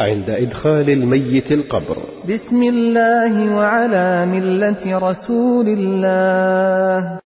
عند إدخال الميت القبر. بسم الله وعلى ملة رسول الله.